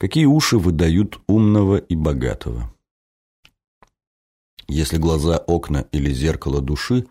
Какие уши выдают умного и богатого? Если глаза – окна или зеркало души,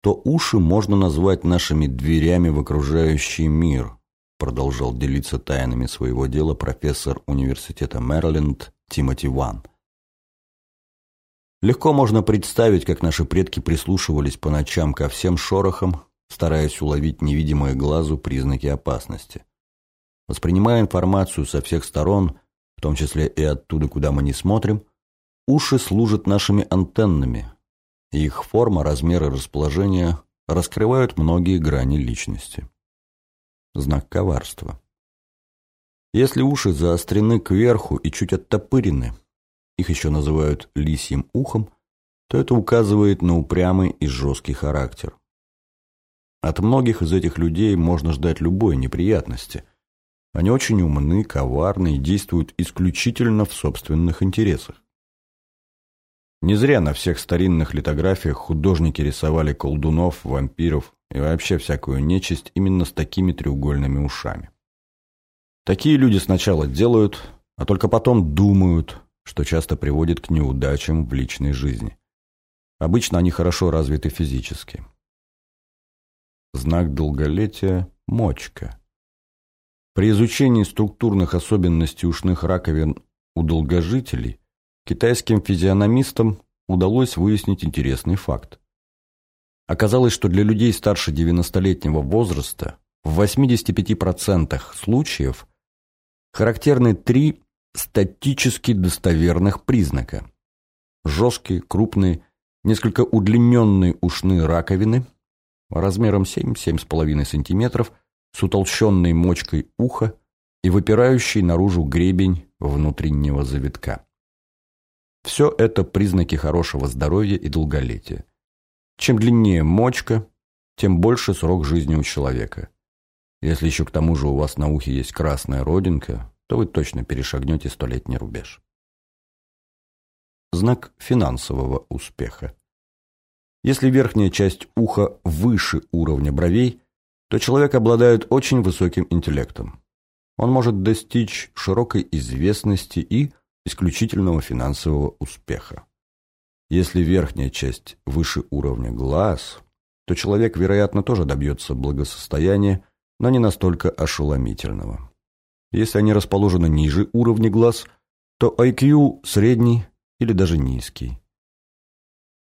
то уши можно назвать нашими дверями в окружающий мир, продолжал делиться тайнами своего дела профессор университета Мэриленд Тимоти Ван. Легко можно представить, как наши предки прислушивались по ночам ко всем шорохам, стараясь уловить невидимые глазу признаки опасности. Воспринимая информацию со всех сторон, в том числе и оттуда, куда мы не смотрим, уши служат нашими антеннами, их форма, размер и расположение раскрывают многие грани личности. Знак коварства. Если уши заострены кверху и чуть оттопырены, их еще называют лисьим ухом, то это указывает на упрямый и жесткий характер. От многих из этих людей можно ждать любой неприятности, они очень умны, коварны и действуют исключительно в собственных интересах. Не зря на всех старинных литографиях художники рисовали колдунов, вампиров и вообще всякую нечисть именно с такими треугольными ушами. Такие люди сначала делают, а только потом думают, что часто приводит к неудачам в личной жизни. Обычно они хорошо развиты физически. Знак долголетия – мочка – при изучении структурных особенностей ушных раковин у долгожителей китайским физиономистам удалось выяснить интересный факт. Оказалось, что для людей старше 90-летнего возраста в 85% случаев характерны три статически достоверных признака. Жесткие, крупные, несколько удлиненные ушные раковины размером 7-7,5 см с утолщенной мочкой уха и выпирающий наружу гребень внутреннего завитка. Все это признаки хорошего здоровья и долголетия. Чем длиннее мочка, тем больше срок жизни у человека. Если еще к тому же у вас на ухе есть красная родинка, то вы точно перешагнете столетний рубеж. Знак финансового успеха. Если верхняя часть уха выше уровня бровей, то человек обладает очень высоким интеллектом. Он может достичь широкой известности и исключительного финансового успеха. Если верхняя часть выше уровня глаз, то человек, вероятно, тоже добьется благосостояния, но не настолько ошеломительного. Если они расположены ниже уровня глаз, то IQ средний или даже низкий.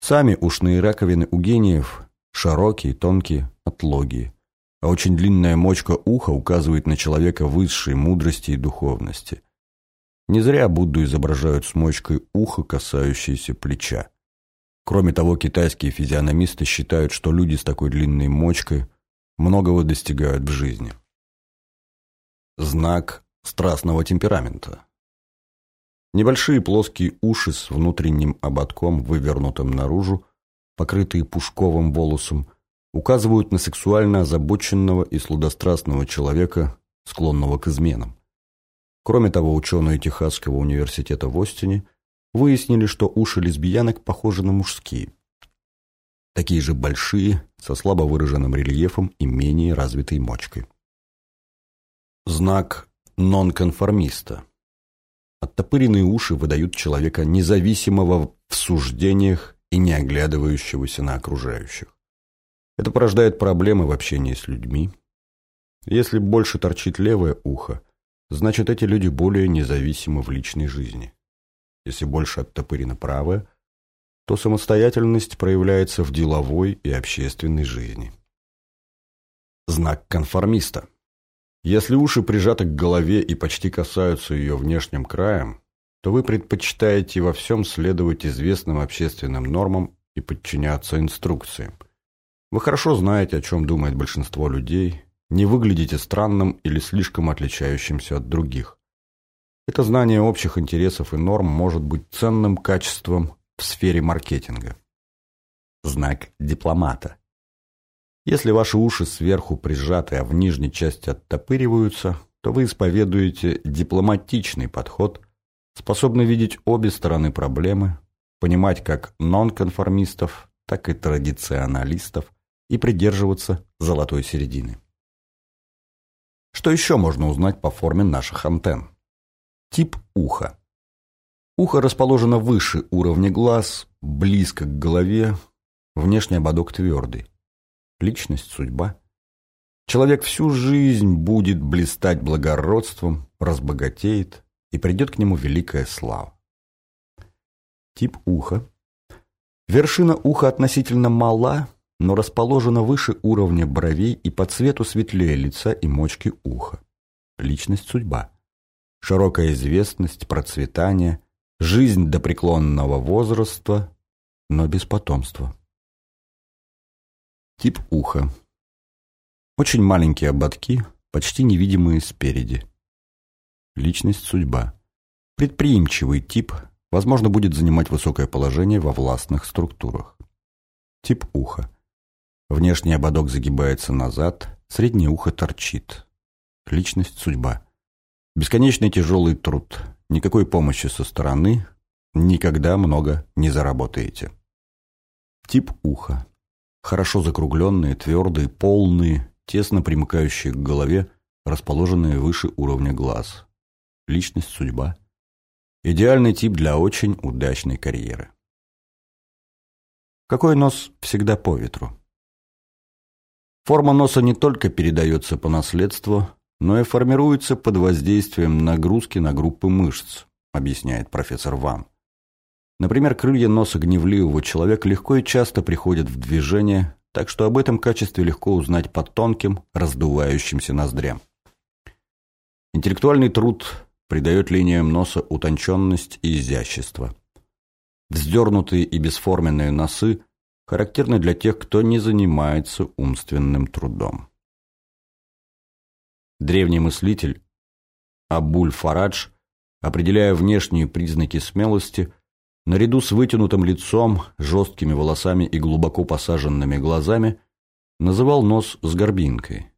Сами ушные раковины у гениев широкие, тонкие, отлогие а очень длинная мочка уха указывает на человека высшей мудрости и духовности. Не зря Будду изображают с мочкой уха, касающейся плеча. Кроме того, китайские физиономисты считают, что люди с такой длинной мочкой многого достигают в жизни. Знак страстного темперамента. Небольшие плоские уши с внутренним ободком, вывернутым наружу, покрытые пушковым волосом – указывают на сексуально озабоченного и сладострастного человека, склонного к изменам. Кроме того, ученые Техасского университета в Остине выяснили, что уши лесбиянок похожи на мужские. Такие же большие, со слабо выраженным рельефом и менее развитой мочкой. Знак нонконформиста. Оттопыренные уши выдают человека независимого в суждениях и не оглядывающегося на окружающих. Это порождает проблемы в общении с людьми. Если больше торчит левое ухо, значит эти люди более независимы в личной жизни. Если больше оттопырено правое, то самостоятельность проявляется в деловой и общественной жизни. Знак конформиста. Если уши прижаты к голове и почти касаются ее внешним краем, то вы предпочитаете во всем следовать известным общественным нормам и подчиняться инструкциям – вы хорошо знаете, о чем думает большинство людей, не выглядите странным или слишком отличающимся от других. Это знание общих интересов и норм может быть ценным качеством в сфере маркетинга. Знак дипломата. Если ваши уши сверху прижаты, а в нижней части оттопыриваются, то вы исповедуете дипломатичный подход, способный видеть обе стороны проблемы, понимать как нонконформистов, так и традиционалистов, и придерживаться золотой середины. Что еще можно узнать по форме наших антенн? Тип уха. Ухо расположено выше уровня глаз, близко к голове, внешний ободок твердый. Личность, судьба. Человек всю жизнь будет блистать благородством, разбогатеет, и придет к нему великая слава. Тип уха. Вершина уха относительно мала, но расположена выше уровня бровей и по цвету светлее лица и мочки уха. Личность судьба. Широкая известность, процветание, жизнь до преклонного возраста, но без потомства. Тип уха. Очень маленькие ободки, почти невидимые спереди. Личность судьба. Предприимчивый тип, возможно, будет занимать высокое положение во властных структурах. Тип уха. Внешний ободок загибается назад, среднее ухо торчит. Личность судьба. Бесконечный тяжелый труд. Никакой помощи со стороны. Никогда много не заработаете. Тип уха. Хорошо закругленные, твердые, полные, тесно примыкающие к голове, расположенные выше уровня глаз. Личность, судьба. Идеальный тип для очень удачной карьеры. Какой нос всегда по ветру? Форма носа не только передается по наследству, но и формируется под воздействием нагрузки на группы мышц, объясняет профессор Ван. Например, крылья носа гневливого человека легко и часто приходят в движение, так что об этом качестве легко узнать по тонким, раздувающимся ноздрям. Интеллектуальный труд придает линиям носа утонченность и изящество. Вздернутые и бесформенные носы характерны для тех, кто не занимается умственным трудом. Древний мыслитель Абуль Фарадж, определяя внешние признаки смелости, наряду с вытянутым лицом, жесткими волосами и глубоко посаженными глазами, называл нос с горбинкой.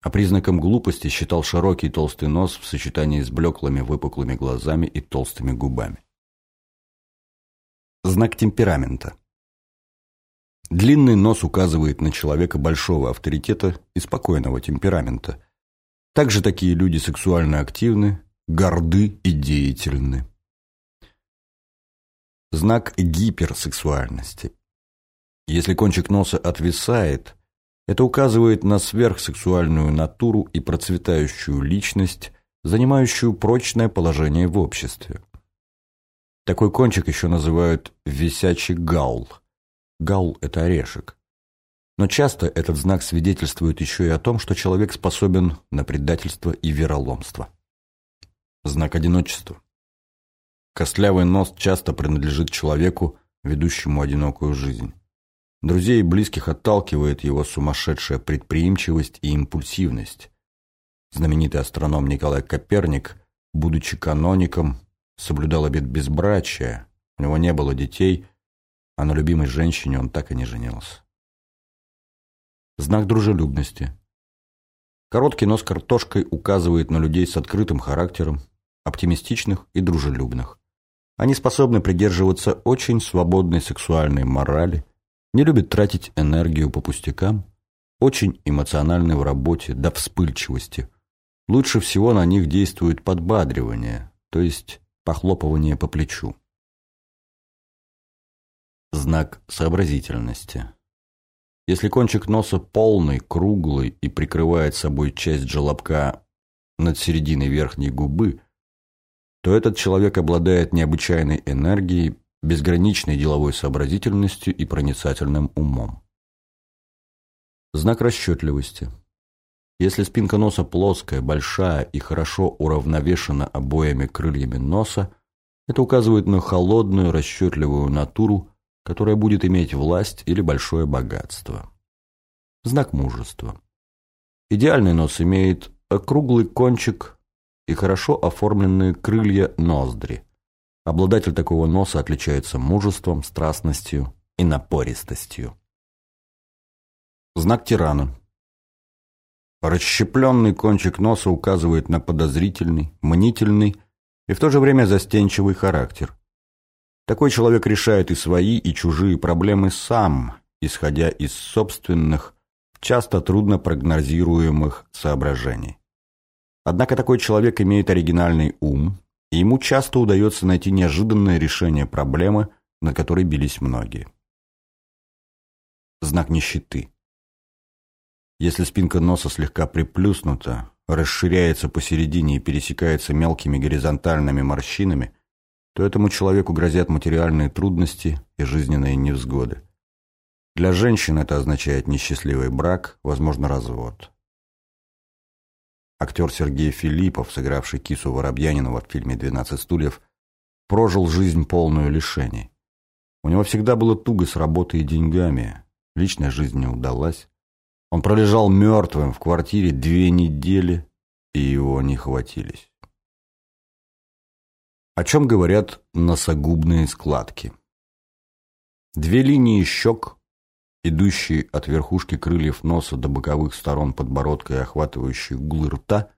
А признаком глупости считал широкий толстый нос в сочетании с блеклыми выпуклыми глазами и толстыми губами. Знак темперамента. Длинный нос указывает на человека большого авторитета и спокойного темперамента – также такие люди сексуально активны, горды и деятельны. Знак гиперсексуальности. Если кончик носа отвисает, это указывает на сверхсексуальную натуру и процветающую личность, занимающую прочное положение в обществе. Такой кончик еще называют «висячий гаул». Гаул – это орешек. Но часто этот знак свидетельствует еще и о том, что человек способен на предательство и вероломство. Знак одиночества. Костлявый нос часто принадлежит человеку, ведущему одинокую жизнь. Друзей и близких отталкивает его сумасшедшая предприимчивость и импульсивность. Знаменитый астроном Николай Коперник, будучи каноником, соблюдал обет безбрачия, у него не было детей, а на любимой женщине он так и не женился знак дружелюбности. Короткий нос картошкой указывает на людей с открытым характером, оптимистичных и дружелюбных. Они способны придерживаться очень свободной сексуальной морали, не любят тратить энергию по пустякам, очень эмоциональны в работе до вспыльчивости. Лучше всего на них действует подбадривание, то есть похлопывание по плечу. Знак сообразительности. Если кончик носа полный, круглый и прикрывает собой часть желобка над серединой верхней губы, то этот человек обладает необычайной энергией, безграничной деловой сообразительностью и проницательным умом. Знак расчетливости. Если спинка носа плоская, большая и хорошо уравновешена обоими крыльями носа, это указывает на холодную, расчетливую натуру, которая будет иметь власть или большое богатство. Знак мужества. Идеальный нос имеет округлый кончик и хорошо оформленные крылья ноздри. Обладатель такого носа отличается мужеством, страстностью и напористостью. Знак тирана. Расщепленный кончик носа указывает на подозрительный, мнительный и в то же время застенчивый характер. Такой человек решает и свои, и чужие проблемы сам, исходя из собственных, часто трудно прогнозируемых соображений. Однако такой человек имеет оригинальный ум, и ему часто удается найти неожиданное решение проблемы, на которой бились многие. Знак нищеты. Если спинка носа слегка приплюснута, расширяется посередине и пересекается мелкими горизонтальными морщинами, то этому человеку грозят материальные трудности и жизненные невзгоды. Для женщин это означает несчастливый брак, возможно, развод. Актер Сергей Филиппов, сыгравший кису Воробьянинова в фильме «12 стульев», прожил жизнь полную лишений. У него всегда было туго с работой и деньгами, личная жизнь не удалась. Он пролежал мертвым в квартире две недели, и его не хватились. О чем говорят носогубные складки? Две линии щек, идущие от верхушки крыльев носа до боковых сторон подбородка и охватывающие углы рта,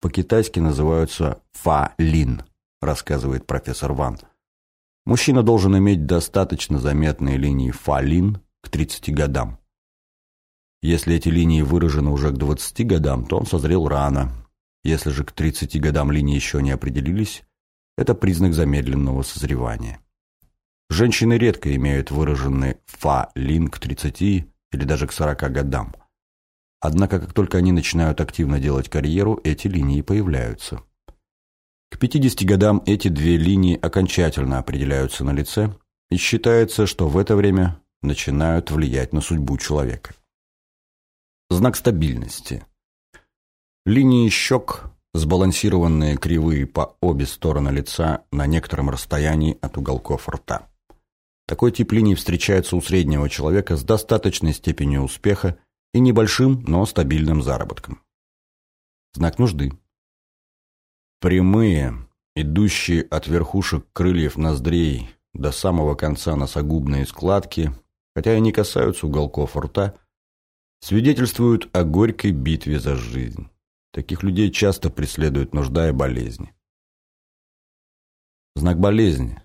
по-китайски называются фа-лин, рассказывает профессор Ван. Мужчина должен иметь достаточно заметные линии фа-лин к 30 годам. Если эти линии выражены уже к 20 годам, то он созрел рано. Если же к 30 годам линии еще не определились, это признак замедленного созревания. Женщины редко имеют выраженный фа-лин к 30 или даже к 40 годам. Однако, как только они начинают активно делать карьеру, эти линии появляются. К 50 годам эти две линии окончательно определяются на лице, и считается, что в это время начинают влиять на судьбу человека. Знак стабильности. Линии щек, сбалансированные кривые по обе стороны лица на некотором расстоянии от уголков рта. Такой тип линий встречается у среднего человека с достаточной степенью успеха и небольшим, но стабильным заработком. Знак нужды. Прямые, идущие от верхушек крыльев ноздрей до самого конца носогубные складки, хотя и не касаются уголков рта, свидетельствуют о горькой битве за жизнь. Таких людей часто преследуют нужда и болезни. Знак болезни.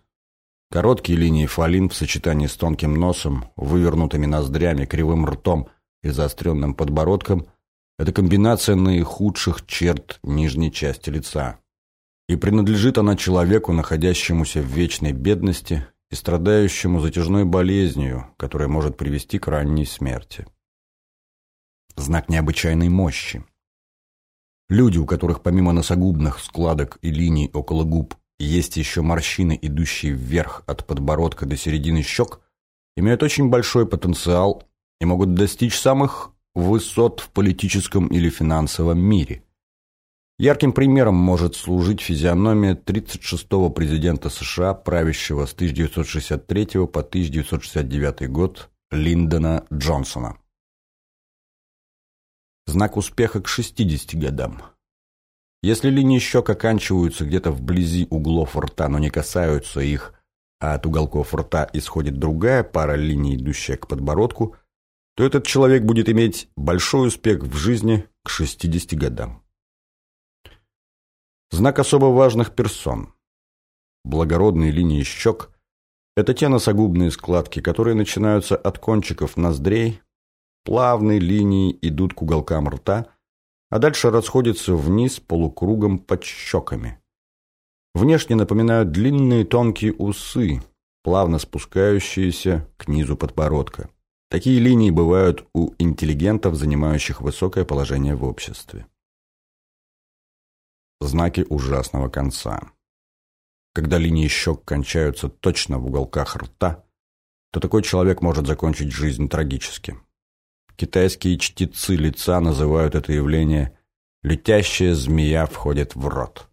Короткие линии фалин в сочетании с тонким носом, вывернутыми ноздрями, кривым ртом и заостренным подбородком – это комбинация наихудших черт нижней части лица. И принадлежит она человеку, находящемуся в вечной бедности и страдающему затяжной болезнью, которая может привести к ранней смерти знак необычайной мощи. Люди, у которых помимо носогубных складок и линий около губ есть еще морщины, идущие вверх от подбородка до середины щек, имеют очень большой потенциал и могут достичь самых высот в политическом или финансовом мире. Ярким примером может служить физиономия 36-го президента США, правящего с 1963 по 1969 год Линдона Джонсона знак успеха к 60 годам. Если линии щек оканчиваются где-то вблизи углов рта, но не касаются их, а от уголков рта исходит другая пара линий, идущая к подбородку, то этот человек будет иметь большой успех в жизни к 60 годам. Знак особо важных персон. Благородные линии щек – это те носогубные складки, которые начинаются от кончиков ноздрей, плавной линией идут к уголкам рта, а дальше расходятся вниз полукругом под щеками. Внешне напоминают длинные тонкие усы, плавно спускающиеся к низу подбородка. Такие линии бывают у интеллигентов, занимающих высокое положение в обществе. Знаки ужасного конца. Когда линии щек кончаются точно в уголках рта, то такой человек может закончить жизнь трагически. Китайские чтецы лица называют это явление «летящая змея входит в рот».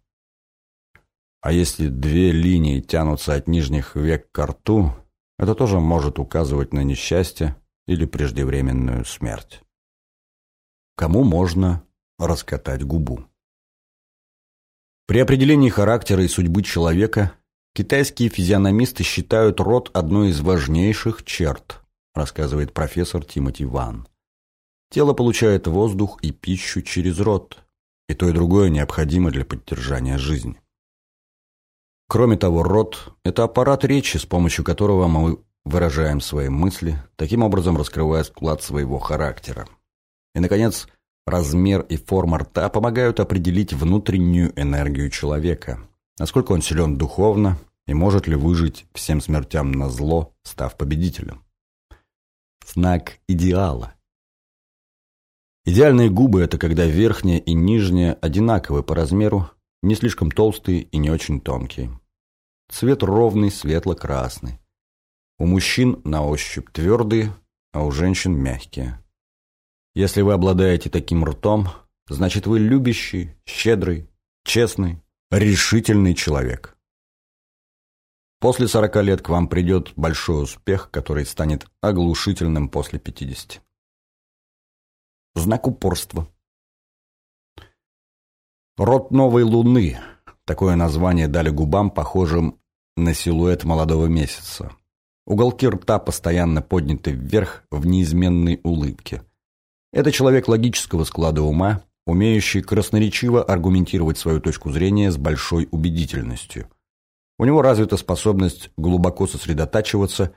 А если две линии тянутся от нижних век к рту, это тоже может указывать на несчастье или преждевременную смерть. Кому можно раскатать губу? При определении характера и судьбы человека китайские физиономисты считают рот одной из важнейших черт, рассказывает профессор Тимоти Ван. Тело получает воздух и пищу через рот, и то и другое необходимо для поддержания жизни. Кроме того, рот – это аппарат речи, с помощью которого мы выражаем свои мысли, таким образом раскрывая склад своего характера. И, наконец, размер и форма рта помогают определить внутреннюю энергию человека. насколько он силен духовно и может ли выжить всем смертям на зло, став победителем. Знак идеала. Идеальные губы – это когда верхняя и нижняя одинаковы по размеру, не слишком толстые и не очень тонкие. Цвет ровный, светло-красный. У мужчин на ощупь твердые, а у женщин мягкие. Если вы обладаете таким ртом, значит вы любящий, щедрый, честный, решительный человек. После 40 лет к вам придет большой успех, который станет оглушительным после 50. Знак упорства. Род новой луны. Такое название дали губам, похожим на силуэт молодого месяца. Уголки рта постоянно подняты вверх в неизменной улыбке. Это человек логического склада ума, умеющий красноречиво аргументировать свою точку зрения с большой убедительностью. У него развита способность глубоко сосредотачиваться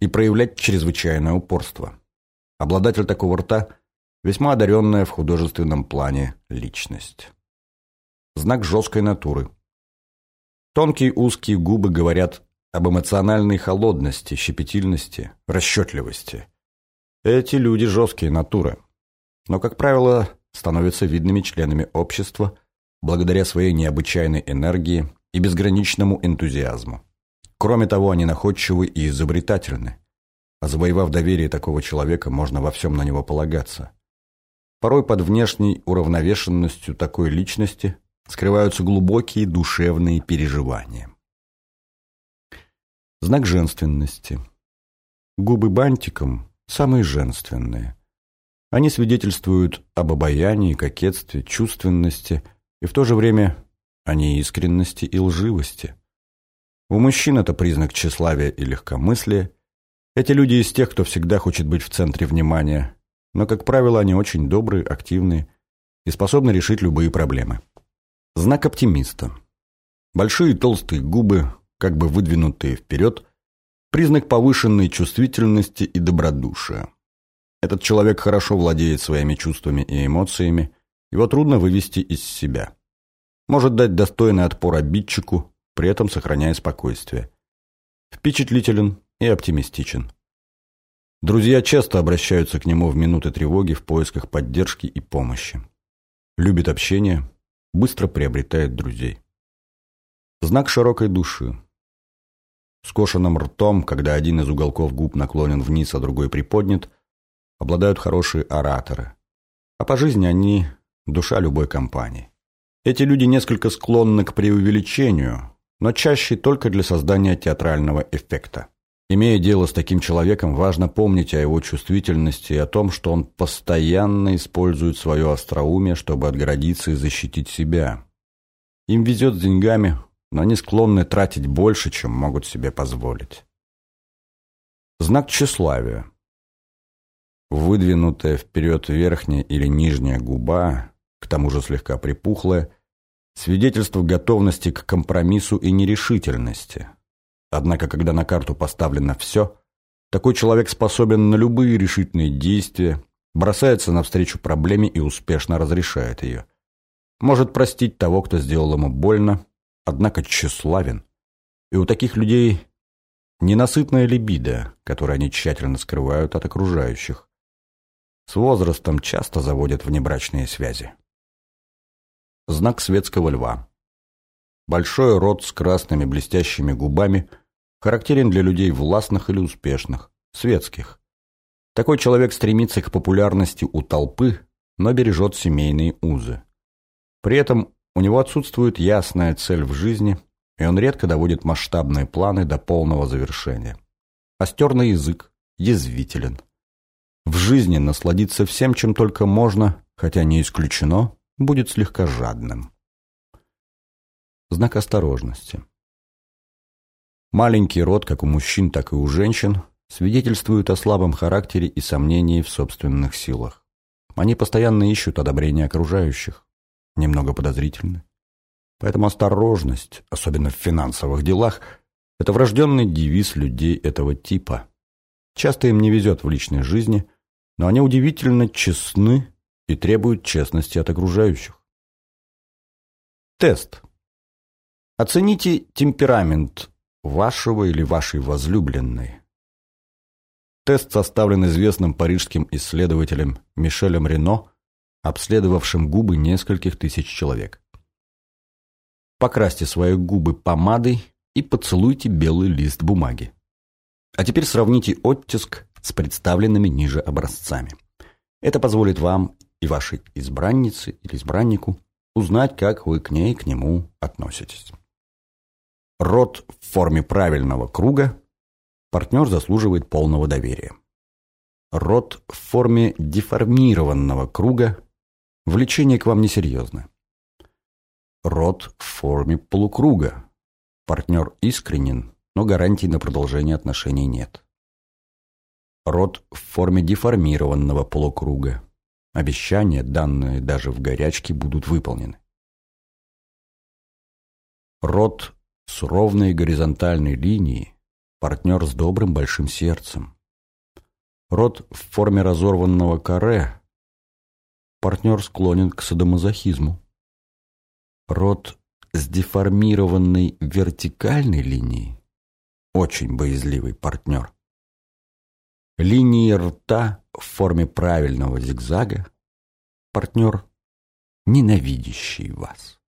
и проявлять чрезвычайное упорство. Обладатель такого рта – весьма одаренная в художественном плане личность. Знак жесткой натуры. Тонкие узкие губы говорят об эмоциональной холодности, щепетильности, расчетливости. Эти люди жесткие натуры. Но, как правило, становятся видными членами общества благодаря своей необычайной энергии и безграничному энтузиазму. Кроме того, они находчивы и изобретательны. А завоевав доверие такого человека, можно во всем на него полагаться. Порой под внешней уравновешенностью такой личности скрываются глубокие душевные переживания. Знак женственности. Губы бантиком – самые женственные – они свидетельствуют об обаянии, кокетстве, чувственности и в то же время о неискренности и лживости. У мужчин это признак тщеславия и легкомыслия. Эти люди из тех, кто всегда хочет быть в центре внимания, но, как правило, они очень добрые, активные и способны решить любые проблемы. Знак оптимиста. Большие толстые губы, как бы выдвинутые вперед, признак повышенной чувствительности и добродушия. Этот человек хорошо владеет своими чувствами и эмоциями, его трудно вывести из себя. Может дать достойный отпор обидчику, при этом сохраняя спокойствие. Впечатлителен и оптимистичен. Друзья часто обращаются к нему в минуты тревоги в поисках поддержки и помощи. Любит общение, быстро приобретает друзей. Знак широкой души. Скошенным ртом, когда один из уголков губ наклонен вниз, а другой приподнят – обладают хорошие ораторы. А по жизни они – душа любой компании. Эти люди несколько склонны к преувеличению, но чаще только для создания театрального эффекта. Имея дело с таким человеком, важно помнить о его чувствительности и о том, что он постоянно использует свое остроумие, чтобы отгородиться и защитить себя. Им везет с деньгами, но они склонны тратить больше, чем могут себе позволить. Знак тщеславия. Выдвинутая вперед верхняя или нижняя губа, к тому же слегка припухлая, свидетельство готовности к компромиссу и нерешительности. Однако, когда на карту поставлено все, такой человек способен на любые решительные действия, бросается навстречу проблеме и успешно разрешает ее. Может простить того, кто сделал ему больно, однако тщеславен. И у таких людей ненасытная либидо, которую они тщательно скрывают от окружающих. С возрастом часто заводят внебрачные связи. Знак светского льва. Большой рот с красными блестящими губами характерен для людей властных или успешных, светских. Такой человек стремится к популярности у толпы, но бережет семейные узы. При этом у него отсутствует ясная цель в жизни, и он редко доводит масштабные планы до полного завершения. Остерный язык, язвителен – в жизни насладиться всем, чем только можно, хотя не исключено, будет слегка жадным. Знак осторожности. Маленький род, как у мужчин, так и у женщин, свидетельствует о слабом характере и сомнении в собственных силах. Они постоянно ищут одобрения окружающих, немного подозрительны. Поэтому осторожность, особенно в финансовых делах, это врожденный девиз людей этого типа. Часто им не везет в личной жизни, но они удивительно честны и требуют честности от окружающих. Тест. Оцените темперамент вашего или вашей возлюбленной. Тест составлен известным парижским исследователем Мишелем Рено, обследовавшим губы нескольких тысяч человек. Покрасьте свои губы помадой и поцелуйте белый лист бумаги. А теперь сравните оттиск с представленными ниже образцами. Это позволит вам и вашей избраннице или избраннику узнать, как вы к ней, к нему относитесь. Рот в форме правильного круга партнер заслуживает полного доверия. Рот в форме деформированного круга влечение к вам несерьезно. Рот в форме полукруга партнер искренен, но гарантий на продолжение отношений нет. Рот в форме деформированного полукруга Обещания, данные даже в горячке, будут выполнены. Рот с ровной горизонтальной линией, партнер с добрым большим сердцем. Рот в форме разорванного каре, партнер склонен к садомазохизму. Рот с деформированной вертикальной линией, очень боязливый партнер. Линии рта в форме правильного зигзага, партнер, ненавидящий вас.